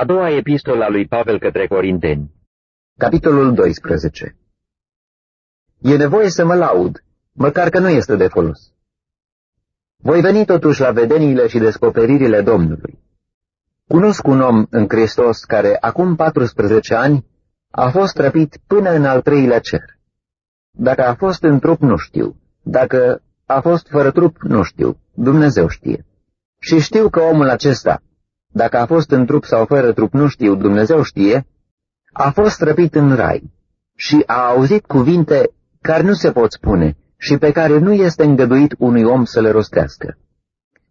A doua epistola a lui Pavel către Corinteni. Capitolul 12 E nevoie să mă laud, măcar că nu este de folos. Voi veni totuși la vedeniile și descoperirile Domnului. Cunosc un om în Hristos care, acum 14 ani, a fost răpit până în al treilea cer. Dacă a fost în trup, nu știu. Dacă a fost fără trup, nu știu. Dumnezeu știe. Și știu că omul acesta, dacă a fost în trup sau fără trup, nu știu, Dumnezeu știe, a fost răpit în rai și a auzit cuvinte care nu se pot spune și pe care nu este îngăduit unui om să le rostească.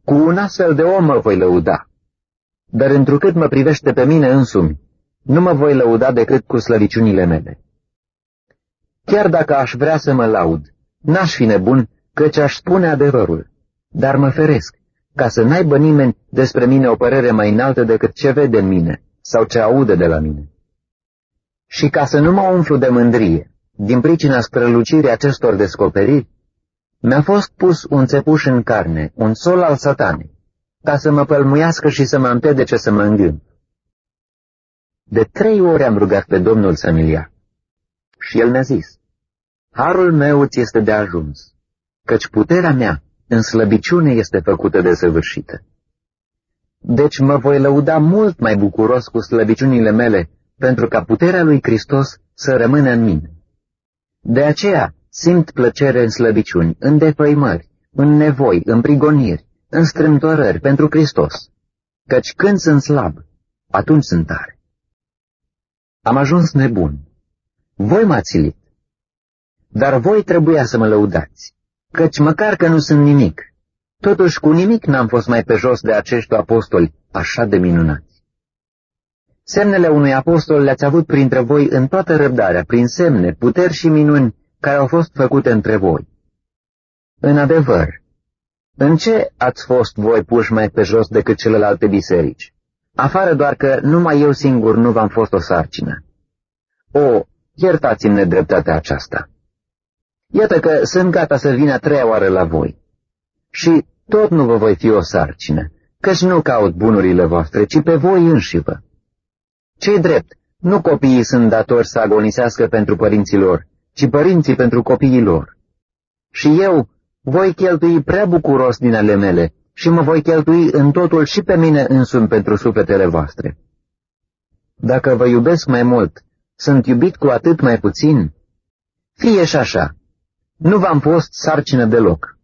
Cu un astfel de om mă voi lăuda, dar întrucât mă privește pe mine însumi, nu mă voi lăuda decât cu slăviciunile mele. Chiar dacă aș vrea să mă laud, n-aș fi nebun, căci aș spune adevărul, dar mă feresc, ca să n-aibă nimeni despre mine o părere mai înaltă decât ce vede în mine sau ce aude de la mine. Și ca să nu mă umflu de mândrie, din pricina strălucirii acestor descoperiri, mi-a fost pus un țepuș în carne, un sol al satanei, ca să mă pălmuiască și să mă împedece să mă îngând. De trei ori am rugat pe Domnul să-mi ia. Și el mi-a zis, Harul meu ți este de ajuns, căci puterea mea în slăbiciune este făcută de săvârșită. Deci mă voi lăuda mult mai bucuros cu slăbiciunile mele, pentru ca puterea lui Hristos să rămână în mine. De aceea simt plăcere în slăbiciuni, în defăimări, în nevoi, în prigoniri, în strâmtorări pentru Hristos, căci când sunt slab, atunci sunt tare. Am ajuns nebun. Voi m-ați silit. Dar voi trebuia să mă lăudați, căci măcar că nu sunt nimic, totuși cu nimic n-am fost mai pe jos de acești apostoli așa de minunați. Semnele unui apostol le-ați avut printre voi în toată răbdarea, prin semne, puteri și minuni care au fost făcute între voi. În adevăr, în ce ați fost voi puși mai pe jos decât celelalte biserici? Afară doar că numai eu singur nu v-am fost o sarcină. O, iertați-mi nedreptatea aceasta. Iată că sunt gata să vin a treia oară la voi. Și tot nu vă voi fi o sarcină, căci nu caut bunurile voastre, ci pe voi înșivă. ce drept, nu copiii sunt datori să agonisească pentru părinții lor, ci părinții pentru copiii lor. Și eu voi cheltui prea bucuros din ale mele și mă voi cheltui în totul și pe mine însumi pentru sufletele voastre. Dacă vă iubesc mai mult, sunt iubit cu atât mai puțin? Fie și așa, nu v-am fost sarcină deloc.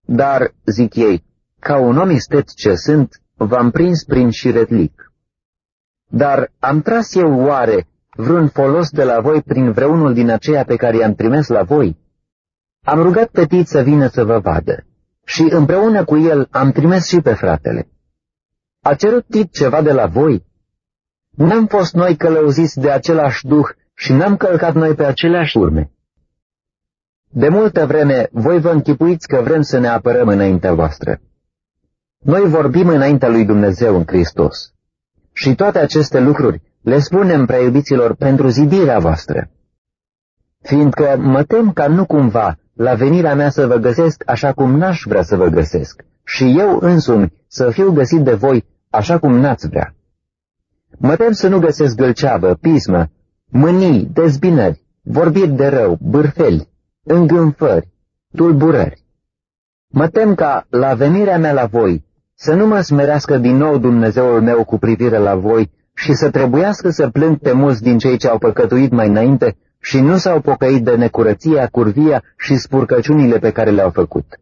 Dar, zic ei, ca un om istet ce sunt, v-am prins prin șiretlic. Dar am tras eu oare vreun folos de la voi prin vreunul din aceia pe care i-am trimis la voi? Am rugat pe Tit să vină să vă vadă și împreună cu el am trimis și pe fratele. A cerut Tit ceva de la voi? N-am fost noi călăuziți de același duh și n-am călcat noi pe aceleași urme. De multă vreme voi vă închipuiți că vrem să ne apărăm înaintea voastră. Noi vorbim înaintea lui Dumnezeu în Hristos. Și toate aceste lucruri le spunem prea iubiților pentru zidirea voastră. Fiindcă mă tem ca nu cumva la venirea mea să vă găsesc așa cum n-aș vrea să vă găsesc, și eu însumi să fiu găsit de voi așa cum n-ați vrea. Mă tem să nu găsesc gălceavă, pismă, mânii, dezbinări, vorbiri de rău, bârfeli, îngânfări, tulburări. Mă tem ca, la venirea mea la voi, să nu mă smerească din nou Dumnezeul meu cu privire la voi și să trebuiască să plâng pe mulți din cei ce au păcătuit mai înainte și nu s-au pocăit de necurăția, curvia și spurcăciunile pe care le-au făcut.